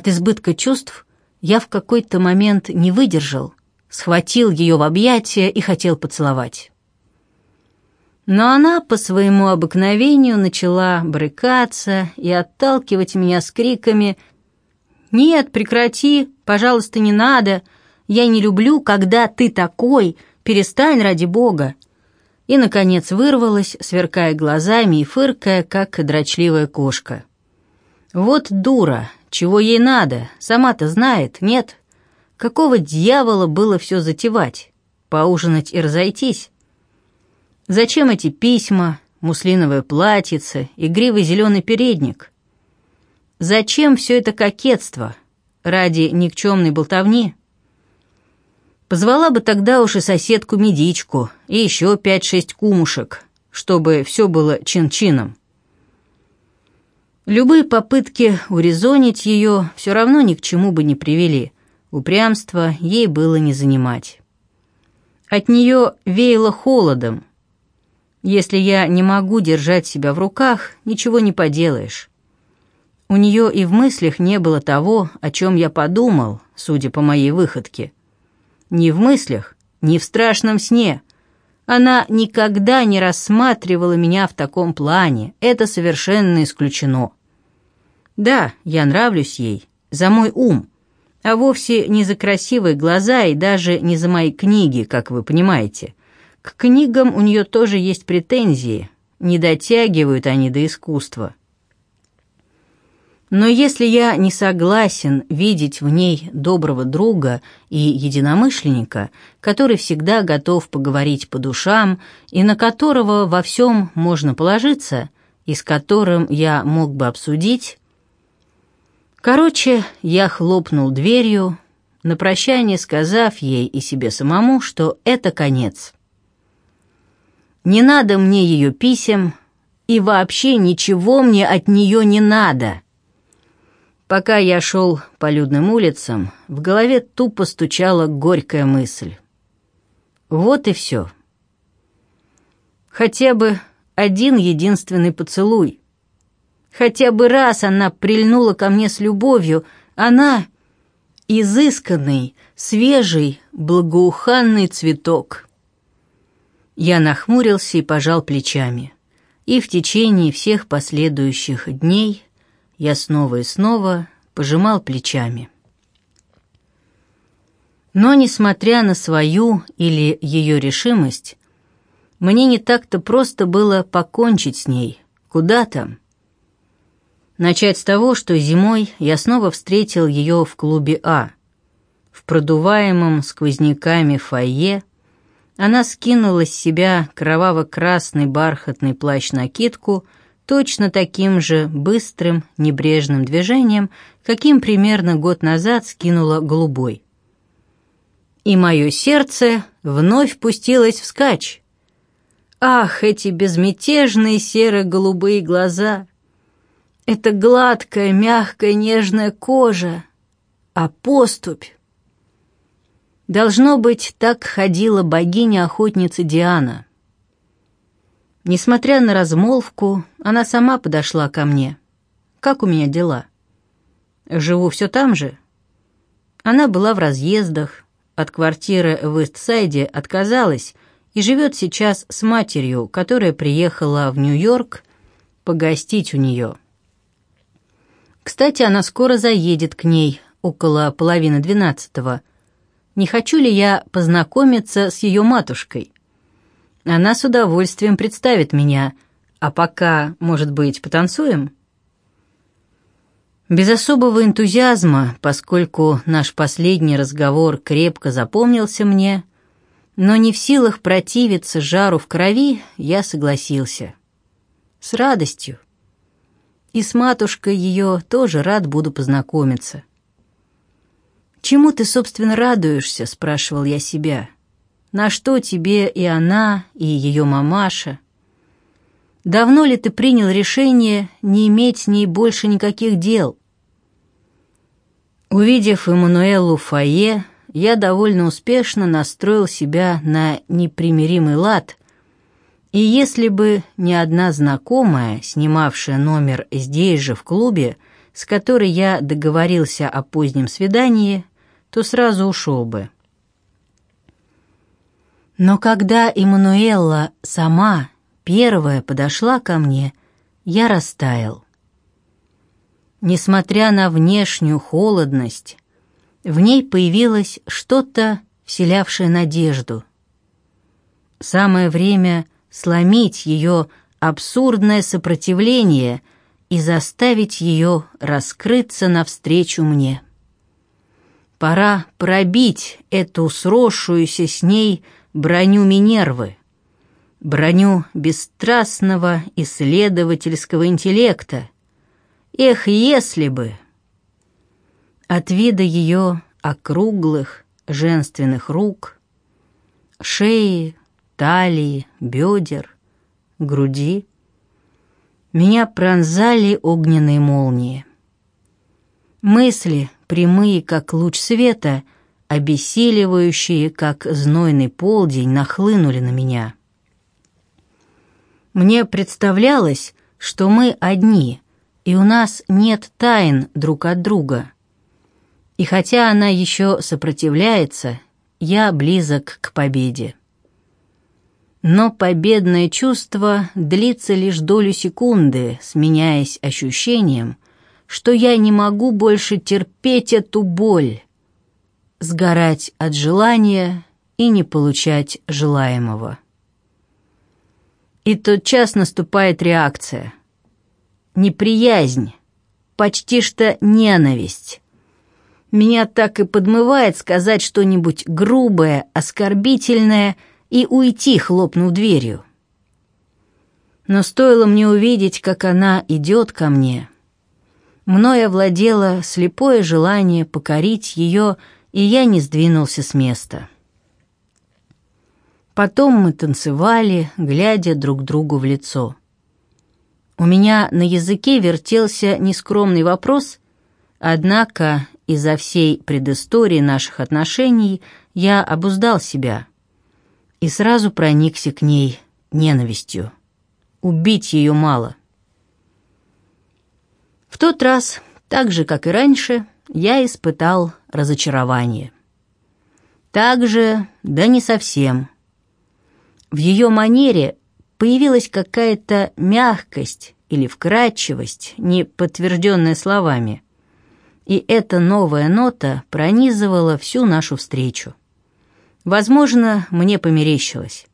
От избытка чувств я в какой-то момент не выдержал, схватил ее в объятия и хотел поцеловать. Но она по своему обыкновению начала брыкаться и отталкивать меня с криками «Нет, прекрати, пожалуйста, не надо, я не люблю, когда ты такой, перестань ради бога!» И, наконец, вырвалась, сверкая глазами и фыркая, как дрочливая кошка. «Вот дура, чего ей надо, сама-то знает, нет? Какого дьявола было все затевать? Поужинать и разойтись?» Зачем эти письма, муслиновое платьице, игривый зеленый передник? Зачем все это кокетство? Ради никчемной болтовни? Позвала бы тогда уж и соседку-медичку, и еще пять-шесть кумушек, чтобы все было чин-чином. Любые попытки урезонить ее все равно ни к чему бы не привели. Упрямство ей было не занимать. От нее веяло холодом, если я не могу держать себя в руках, ничего не поделаешь. У нее и в мыслях не было того, о чем я подумал, судя по моей выходке. Ни в мыслях, ни в страшном сне. Она никогда не рассматривала меня в таком плане, это совершенно исключено. Да, я нравлюсь ей, за мой ум, а вовсе не за красивые глаза и даже не за мои книги, как вы понимаете. К книгам у нее тоже есть претензии, не дотягивают они до искусства. Но если я не согласен видеть в ней доброго друга и единомышленника, который всегда готов поговорить по душам и на которого во всем можно положиться, и с которым я мог бы обсудить... Короче, я хлопнул дверью, на прощание сказав ей и себе самому, что это конец. Не надо мне ее писем, и вообще ничего мне от нее не надо. Пока я шел по людным улицам, в голове тупо стучала горькая мысль. Вот и все. Хотя бы один единственный поцелуй. Хотя бы раз она прильнула ко мне с любовью, она — изысканный, свежий, благоуханный цветок. Я нахмурился и пожал плечами. И в течение всех последующих дней я снова и снова пожимал плечами. Но, несмотря на свою или ее решимость, мне не так-то просто было покончить с ней. Куда там? Начать с того, что зимой я снова встретил ее в клубе А, в продуваемом сквозняками фойе, она скинула с себя кроваво-красный бархатный плащ-накидку точно таким же быстрым, небрежным движением, каким примерно год назад скинула голубой. И мое сердце вновь пустилось вскачь. Ах, эти безмятежные серо-голубые глаза! Это гладкая, мягкая, нежная кожа, а поступь Должно быть, так ходила богиня-охотница Диана. Несмотря на размолвку, она сама подошла ко мне. «Как у меня дела?» «Живу все там же?» Она была в разъездах, от квартиры в Истсайде отказалась и живет сейчас с матерью, которая приехала в Нью-Йорк погостить у нее. Кстати, она скоро заедет к ней, около половины двенадцатого, не хочу ли я познакомиться с ее матушкой. Она с удовольствием представит меня, а пока, может быть, потанцуем?» Без особого энтузиазма, поскольку наш последний разговор крепко запомнился мне, но не в силах противиться жару в крови, я согласился. С радостью. И с матушкой ее тоже рад буду познакомиться. «Чему ты, собственно, радуешься?» — спрашивал я себя. «На что тебе и она, и ее мамаша? Давно ли ты принял решение не иметь с ней больше никаких дел?» Увидев Эммануэлу фойе, я довольно успешно настроил себя на непримиримый лад, и если бы не одна знакомая, снимавшая номер здесь же в клубе, с которой я договорился о позднем свидании, то сразу ушел бы. Но когда Эммануэлла сама первая подошла ко мне, я растаял. Несмотря на внешнюю холодность, в ней появилось что-то, вселявшее надежду. Самое время сломить ее абсурдное сопротивление и заставить ее раскрыться навстречу мне. Пора пробить эту сросшуюся с ней броню Минервы, броню бесстрастного исследовательского интеллекта. Эх, если бы! От вида ее округлых женственных рук, шеи, талии, бедер, груди меня пронзали огненные молнии. Мысли, прямые, как луч света, обессиливающие, как знойный полдень, нахлынули на меня. Мне представлялось, что мы одни, и у нас нет тайн друг от друга. И хотя она еще сопротивляется, я близок к победе. Но победное чувство длится лишь долю секунды, сменяясь ощущением, что я не могу больше терпеть эту боль, сгорать от желания и не получать желаемого. И тотчас наступает реакция. Неприязнь, почти что ненависть. Меня так и подмывает сказать что-нибудь грубое, оскорбительное и уйти, хлопнув дверью. Но стоило мне увидеть, как она идет ко мне. Мною овладело слепое желание покорить ее и я не сдвинулся с места. Потом мы танцевали, глядя друг другу в лицо. У меня на языке вертелся нескромный вопрос, однако из-за всей предыстории наших отношений я обуздал себя и сразу проникся к ней ненавистью. Убить ее мало. В тот раз, так же, как и раньше, я испытал разочарование. Так же, да не совсем. В ее манере появилась какая-то мягкость или вкрадчивость, не подтвержденная словами. И эта новая нота пронизывала всю нашу встречу. Возможно, мне померещилось.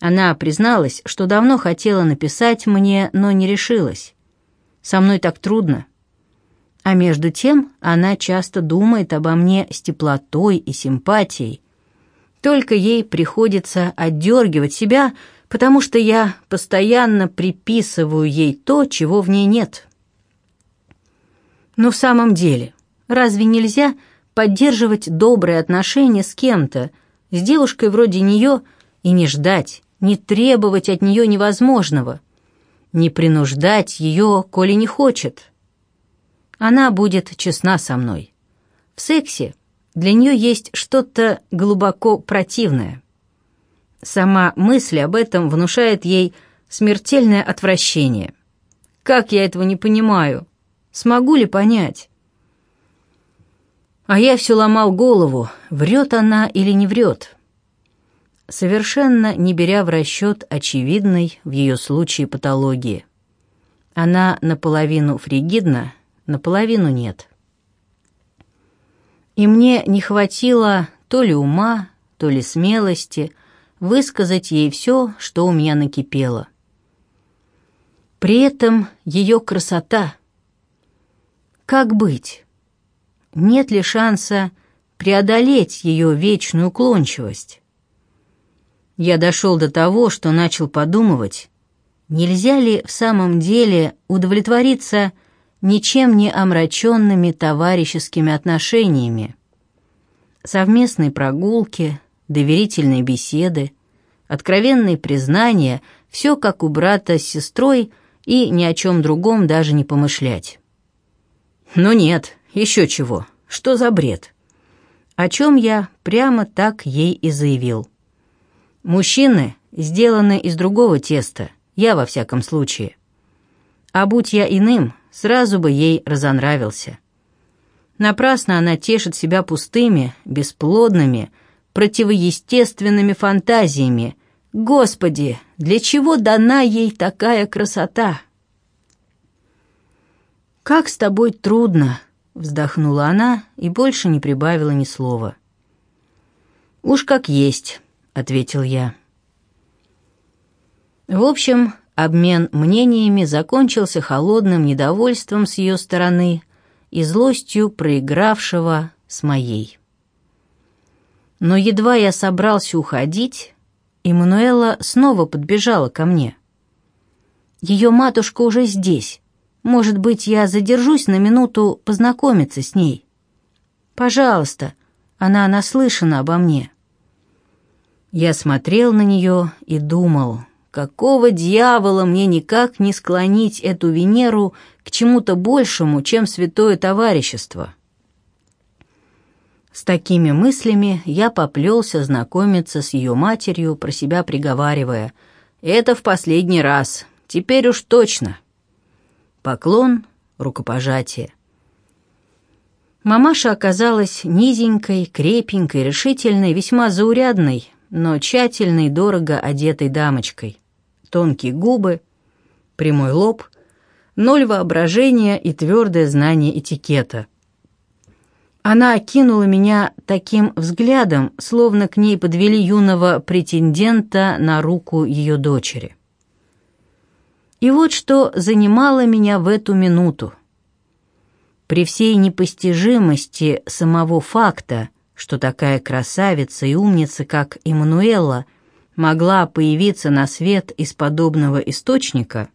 Она призналась, что давно хотела написать мне, но не решилась. Со мной так трудно. А между тем она часто думает обо мне с теплотой и симпатией. Только ей приходится отдергивать себя, потому что я постоянно приписываю ей то, чего в ней нет. Но в самом деле, разве нельзя поддерживать добрые отношения с кем-то, с девушкой вроде нее, и не ждать, не требовать от нее невозможного, не принуждать ее, коли не хочет?» она будет честна со мной. В сексе для нее есть что-то глубоко противное. Сама мысль об этом внушает ей смертельное отвращение. Как я этого не понимаю? Смогу ли понять? А я все ломал голову, врет она или не врет. Совершенно не беря в расчет очевидной в ее случае патологии. Она наполовину фригидна, наполовину нет. И мне не хватило то ли ума, то ли смелости высказать ей все, что у меня накипело. При этом ее красота. Как быть? Нет ли шанса преодолеть ее вечную уклончивость? Я дошел до того, что начал подумывать, нельзя ли в самом деле удовлетвориться ничем не омраченными товарищескими отношениями. Совместные прогулки, доверительные беседы, откровенные признания — все как у брата с сестрой и ни о чем другом даже не помышлять. Но нет, еще чего, что за бред? О чем я прямо так ей и заявил. Мужчины сделаны из другого теста, я во всяком случае. А будь я иным, сразу бы ей разонравился. Напрасно она тешит себя пустыми, бесплодными, противоестественными фантазиями. Господи, для чего дана ей такая красота? «Как с тобой трудно!» — вздохнула она и больше не прибавила ни слова. «Уж как есть», — ответил я. В общем, обмен мнениями закончился холодным недовольством с ее стороны и злостью проигравшего с моей. Но едва я собрался уходить, Эммануэла снова подбежала ко мне. Ее матушка уже здесь. Может быть, я задержусь на минуту познакомиться с ней. Пожалуйста, она наслышана обо мне. Я смотрел на нее и думал, какого дьявола мне никак не склонить эту Венеру к чему-то большему, чем святое товарищество. С такими мыслями я поплелся знакомиться с ее матерью, про себя приговаривая. «Это в последний раз. Теперь уж точно». Поклон, рукопожатие. Мамаша оказалась низенькой, крепенькой, решительной, весьма заурядной, но тщательной, дорого одетой дамочкой. Тонкие губы, прямой лоб, ноль воображения и твердое знание этикета. Она окинула меня таким взглядом, словно к ней подвели юного претендента на руку ее дочери. И вот что занимало меня в эту минуту. При всей непостижимости самого факта, что такая красавица и умница, как Эммануэла, могла появиться на свет из подобного источника,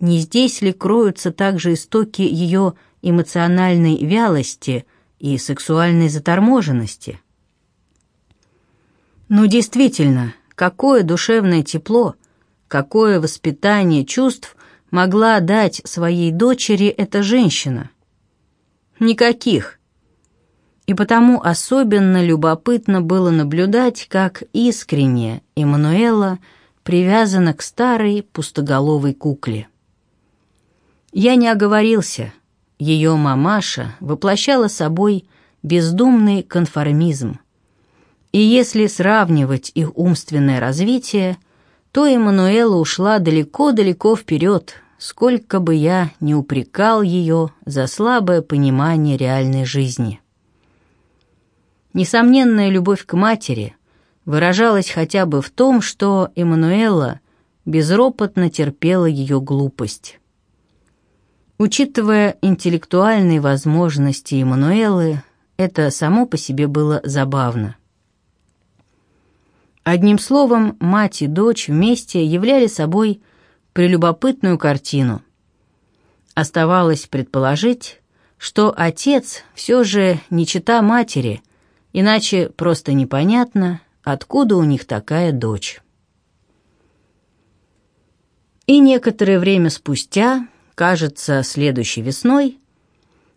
не здесь ли кроются также истоки ее эмоциональной вялости – и сексуальной заторможенности. Ну, действительно, какое душевное тепло, какое воспитание чувств могла дать своей дочери эта женщина? Никаких. И потому особенно любопытно было наблюдать, как искренне Эммануэла привязана к старой пустоголовой кукле. Я не оговорился — ее мамаша воплощала собой бездумный конформизм. И если сравнивать их умственное развитие, то Эммануэла ушла далеко-далеко вперед, сколько бы я не упрекал ее за слабое понимание реальной жизни. Несомненная любовь к матери выражалась хотя бы в том, что Эммануэла безропотно терпела ее глупость. Учитывая интеллектуальные возможности Эммануэлы, это само по себе было забавно. Одним словом, мать и дочь вместе являли собой прелюбопытную картину. Оставалось предположить, что отец все же не чита матери, иначе просто непонятно, откуда у них такая дочь. И некоторое время спустя Кажется, следующей весной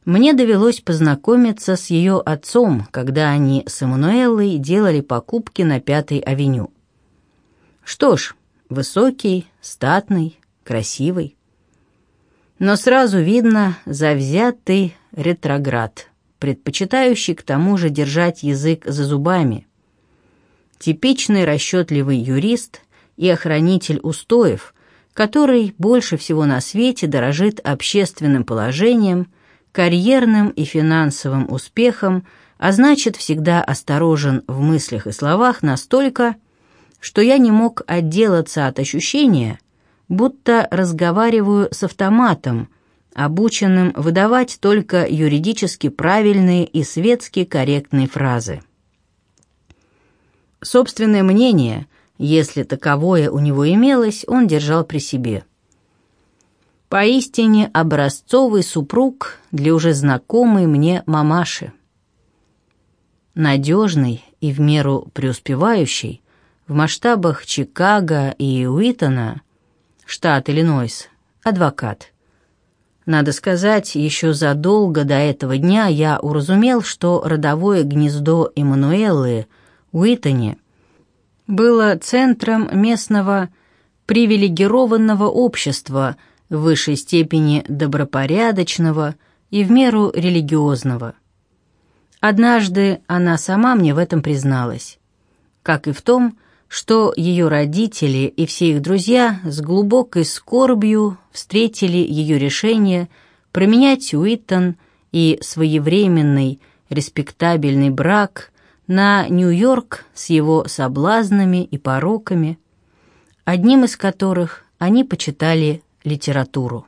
мне довелось познакомиться с ее отцом, когда они с Эммануэлой делали покупки на Пятой авеню. Что ж, высокий, статный, красивый. Но сразу видно завзятый ретроград, предпочитающий к тому же держать язык за зубами. Типичный расчетливый юрист и охранитель устоев, который больше всего на свете дорожит общественным положением, карьерным и финансовым успехом, а значит, всегда осторожен в мыслях и словах настолько, что я не мог отделаться от ощущения, будто разговариваю с автоматом, обученным выдавать только юридически правильные и светски корректные фразы. Собственное мнение если таковое у него имелось, он держал при себе. Поистине образцовый супруг для уже знакомой мне мамаши. Надежный и в меру преуспевающий в масштабах Чикаго и Уитона, штат Иллинойс, адвокат. Надо сказать, еще задолго до этого дня я уразумел, что родовое гнездо Эммануэлы, Уитоне – было центром местного привилегированного общества, в высшей степени добропорядочного и в меру религиозного. Однажды она сама мне в этом призналась, как и в том, что ее родители и все их друзья с глубокой скорбью встретили ее решение променять Уиттон и своевременный, респектабельный брак на Нью-Йорк с его соблазнами и пороками, одним из которых они почитали литературу.